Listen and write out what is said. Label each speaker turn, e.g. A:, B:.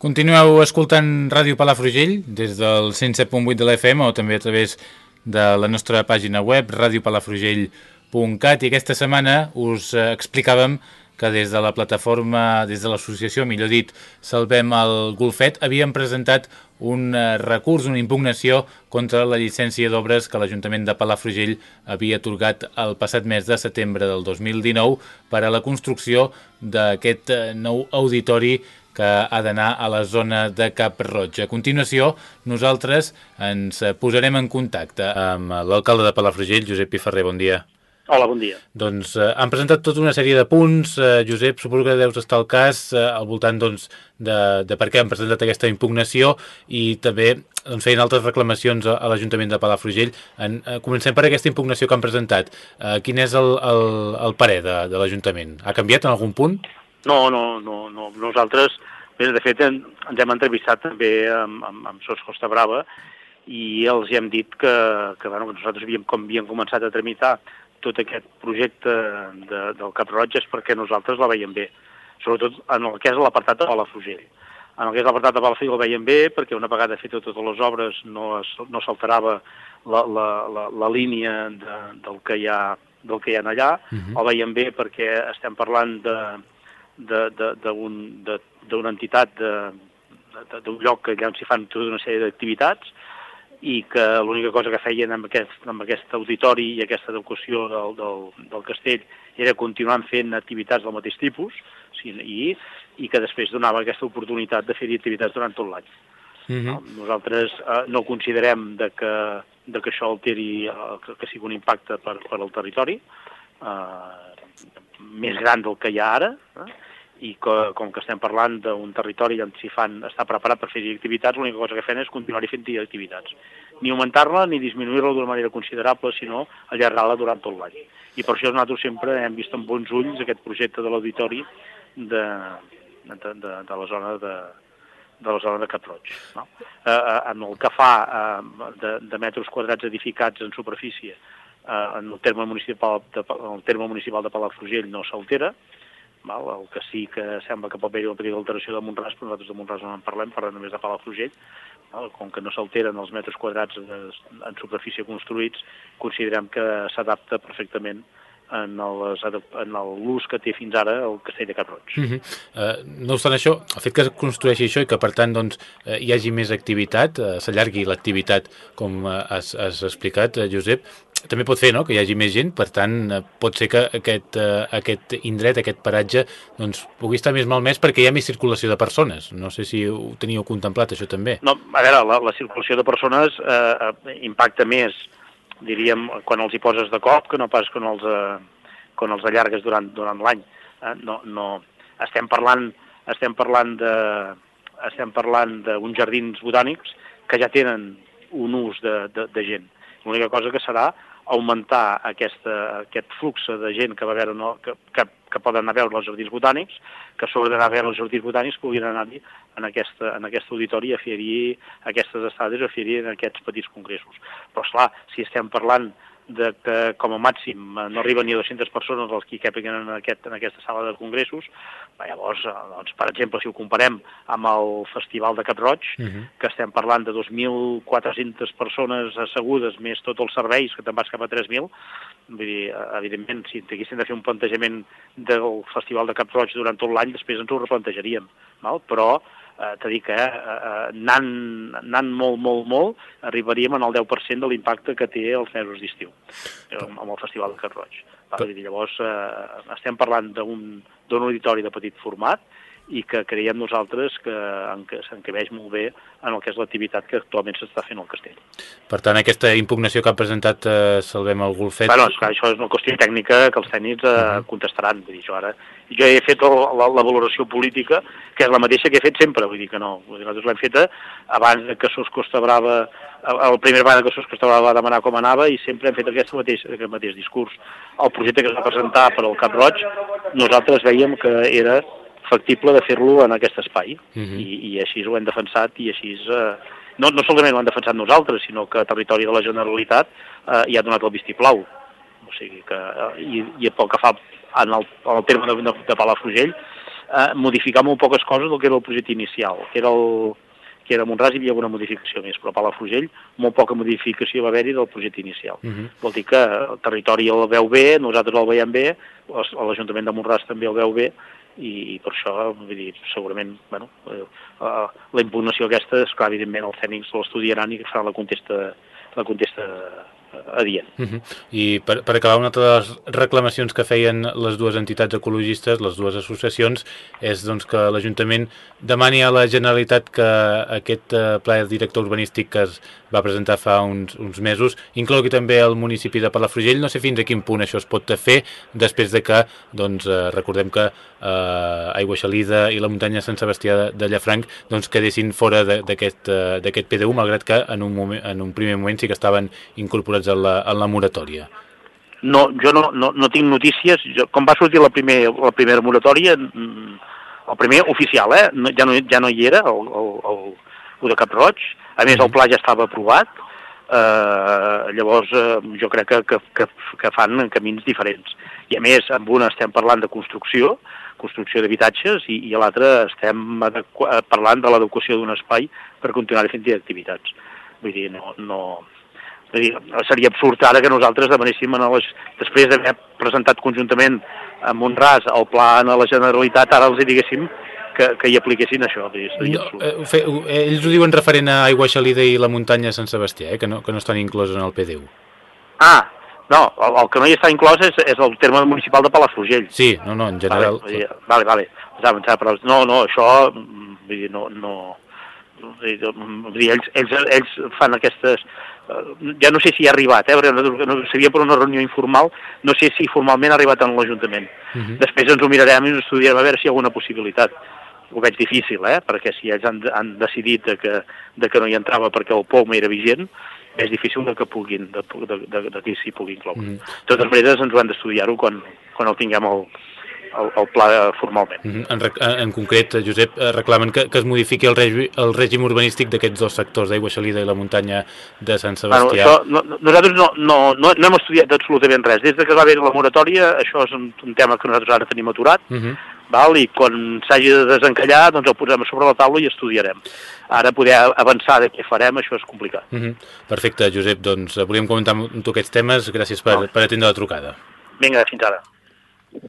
A: Continueu escoltant Ràdio Palafrugell des del 107.8 de l'FM o també a través de la nostra pàgina web radiopalafrugell.cat i aquesta setmana us explicàvem que des de la plataforma, des de l'associació, millor dit, Salvem el Golfet, havien presentat un recurs, una impugnació contra la llicència d'obres que l'Ajuntament de Palafrugell havia atorgat el passat mes de setembre del 2019 per a la construcció d'aquest nou auditori que ha d'anar a la zona de Cap Roig. A continuació, nosaltres ens posarem en contacte amb l'alcalde de Palafrugell, Josep Piferrer. Bon dia.
B: Hola, bon dia.
A: Doncs eh, han presentat tota una sèrie de punts. Eh, Josep, suposo que deus estar al cas eh, al voltant doncs, de, de per què han presentat aquesta impugnació i també doncs, feien altres reclamacions a, a l'Ajuntament de Palafrugell. En, eh, comencem per aquesta impugnació que han presentat. Eh, quin és el, el, el parer de, de l'Ajuntament? Ha canviat en algun punt?
B: No, no, no. no. Nosaltres, bé, de fet, en, ens hem entrevistat també amb, amb, amb Sos Costa Brava i els hi hem dit que, que, bueno, que nosaltres havíem, com havíem començat a tramitar tot aquest projecte de, del Cap Roig és perquè nosaltres la veiem bé, sobretot en el que és l'apartat de Palafrugell. En el que és l'apartat de Palafrugell la veiem bé perquè una vegada fet totes les obres no, es, no s'alterava la, la, la, la línia de, del, que hi ha, del que hi ha allà, uh -huh. el veiem bé perquè estem parlant d'una entitat, d'un lloc que allà s'hi fan tota una sèrie d'activitats, i que l'única cosa que feien amb aquest, amb aquest auditori i aquesta adequació del, del, del castell era continuar fent activitats del mateix tipus sí, i, i que després donava aquesta oportunitat de fer activitats durant tot l'any. Uh -huh. Nosaltres eh, no considerem de que, de que això alteri, eh, que, que sigui un impacte per, per al territori, eh, més gran del que hi ha ara, eh? I que, com que estem parlant d'un territori on s'hi fan, està preparat per fer activitats, l'única cosa que fem és continuar-hi fent activitats. Ni augmentar-la ni disminuir-la d'una manera considerable, sinó allargar-la durant tot l'any. I per això nosaltres sempre hem vist amb bons ulls aquest projecte de l'auditori de, de, de, de la zona de, de la zona de Cap Roig. No? Eh, eh, en el que fa eh, de, de metres quadrats edificats en superfície eh, en el terme municipal de, en el terme municipal de Palafrugell no s'altera, Val? El que sí que sembla que pot haver-hi una petita alteració de Montràs, però nosaltres de Montràs no en parlem, parlem només de Palafrugell. Val? Com que no s'alteren els metres quadrats en superfície construïts, considerem que s'adapta perfectament en l'ús que té fins ara el castell de Cap Roig. Uh -huh.
A: uh, no obstant això, el fet que es construeixi això i que per tant doncs, uh, hi hagi més activitat, uh, s'allargui l'activitat com has, has explicat, Josep, també pot fer no? que hi hagi més gent, per tant, eh, pot ser que aquest, eh, aquest indret, aquest paratge, doncs, pugui estar més malmès perquè hi ha més circulació de persones. No sé si ho teníeu contemplat, això també.
B: No, a veure, la, la circulació de persones eh, eh, impacta més, diríem, quan els hi poses de cop que no pas quan els, eh, quan els allargues durant, durant l'any. Eh, no, no, estem parlant, estem parlant de estem parlant d'uns jardins botànics que ja tenen un ús de, de, de gent. L'única cosa que serà augmentar aquesta, aquest flux de gent que va veure no, que, que, que poden anar a veure els jardins botànics, que sobre d'anar a veure els jardins botànics puguin anar-hi en, aquesta, en aquest auditori a fer-hi aquestes estades, a fer-hi en aquests petits congressos. Però, esclar, si estem parlant de que com a màxim no arriben ni a 200 persones els que hi en, aquest, en aquesta sala de congressos, llavors, eh, doncs, per exemple, si ho comparem amb el Festival de Cap Roig, uh -huh. que estem parlant de 2.400 persones assegudes, més tots els serveis, que te'n vas cap a 3.000, vull dir, eh, evidentment, si haguéssim de fer un plantejament del Festival de Cap Roig durant tot l'any, després ens ho replantejaríem, val? però eh, dit que eh, eh, anant, anant molt, molt, molt, arribaríem en el 10% de l'impacte que té els mesos d'estiu eh, amb el Festival de Cat Roig. Va, llavors, eh, estem parlant d'un auditori de petit format, i que creiem nosaltres que s'encabeix molt bé en el que és l'activitat que actualment s'està fent al castell.
A: Per tant, aquesta impugnació que ha presentat eh, Salvem el Golfet...
B: Bueno, esclar, això és una qüestió tècnica que els tècnics eh, uh -huh. contestaran. Vull dir, jo, ara, jo he fet la, la valoració política, que és la mateixa que he fet sempre, vull dir que no. Vull dir, nosaltres l'hem feta abans que Sos Costa Brava, el primer vegada que Sos Costa Brava va demanar com anava i sempre hem fet aquest mateix, aquest mateix discurs. El projecte que es va presentar per al Cap Roig, nosaltres veiem que era factible de fer-lo en aquest espai uh mhm. -huh. I, i així ho hem defensat i així eh, no, no solament ho hem defensat nosaltres sinó que territori de la Generalitat eh, hi ha donat el vistiplau o sigui que, eh, i, i pel que fa en el, en el terme de, de Palafrugell eh, modificar molt poques coses del que era el projecte inicial, que era el, que era Montràs hi havia alguna modificació més, però a Palafrugell molt poca modificació va haver-hi del projecte inicial. Uh -huh. Vol dir que el territori el veu bé, nosaltres el veiem bé, l'Ajuntament de Montràs també el veu bé, i, i per això, vull dir, segurament, bueno, eh, la impugnació aquesta, és clar, evidentment, els tècnics l'estudiaran i faran la contesta, la contesta adient. Uh
A: -huh. I per, per acabar, una altra de les reclamacions que feien les dues entitats ecologistes, les dues associacions, és doncs, que l'Ajuntament demani a la Generalitat que aquest eh, pla director urbanístic que es va presentar fa uns, uns mesos inclogui també el municipi de Palafrugell. No sé fins a quin punt això es pot fer després de que, doncs, eh, recordem que eh, Aigua Xalida i la muntanya Sant Sebastià de, de Llafranc doncs, quedessin fora d'aquest eh, PDU, malgrat que en un, moment, en un primer moment sí que estaven incorporats incorporats en la, en la moratòria?
B: No, jo no, no, no tinc notícies. Jo, com va sortir la, primer, la primera moratòria, el primer oficial, eh? ja, no, ja no hi era, el, el, el, el de Cap Roig. A més, el pla ja estava aprovat. Eh, llavors, eh, jo crec que, que, que, que fan camins diferents. I a més, amb una estem parlant de construcció, construcció d'habitatges, i, i a l'altra estem parlant de l'adequació d'un espai per continuar fent activitats. Vull dir, no, no, és dir, seria absurd ara que nosaltres demanéssim, a les, després d'haver presentat conjuntament a Montràs el pla a la Generalitat, ara els diguéssim que, que hi apliquessin això. Dir,
A: no, eh, fe, eh, ells ho diuen referent a Aigua Xalida i la muntanya Sant Sebastià, eh, que, no, que no estan incloses en el PDU.
B: Ah, no, el, el que no hi està inclòs és, és el terme municipal de Palafrugell.
A: Sí, no, no, en general...
B: Vale, vale, vale. Però, no, no, això, vull dir, no, no, dir, ells, ells, ells fan aquestes, Eh, ja no sé si ha arribat, eh, perquè no, seria per una reunió informal, no sé si formalment ha arribat en l'Ajuntament. Uh mhm. -huh. Després ens ho mirarem i ens estudiarem a veure si hi ha alguna possibilitat. Ho veig difícil, eh, perquè si ells han, han decidit de que, de que no hi entrava perquè el POM era vigent, és difícil de que puguin, de, de, de, de que s'hi pugui incloure. Uh -huh. De totes maneres, ens ho han d'estudiar-ho quan, quan el tinguem el, el, el pla formalment.
A: Mm -hmm. en, en concret, Josep, eh, reclamen que, que es modifiqui el, regi, el règim urbanístic d'aquests dos sectors, d'Aigua Xalida i la muntanya de Sant Sebastià.
B: Bueno, això, no, nosaltres no, no, no, no hem estudiat absolutament res. Des de que va haver la moratòria, això és un, un tema que nosaltres ara tenim aturat, mm -hmm. val? i quan s'hagi de desencallar doncs el posem sobre la taula i estudiarem. Ara poder avançar de què farem, això és complicat.
A: Mm -hmm. Perfecte, Josep, doncs volíem comentar amb tu aquests temes. Gràcies per, no. per atendre la trucada.
B: Vinga, fins ara.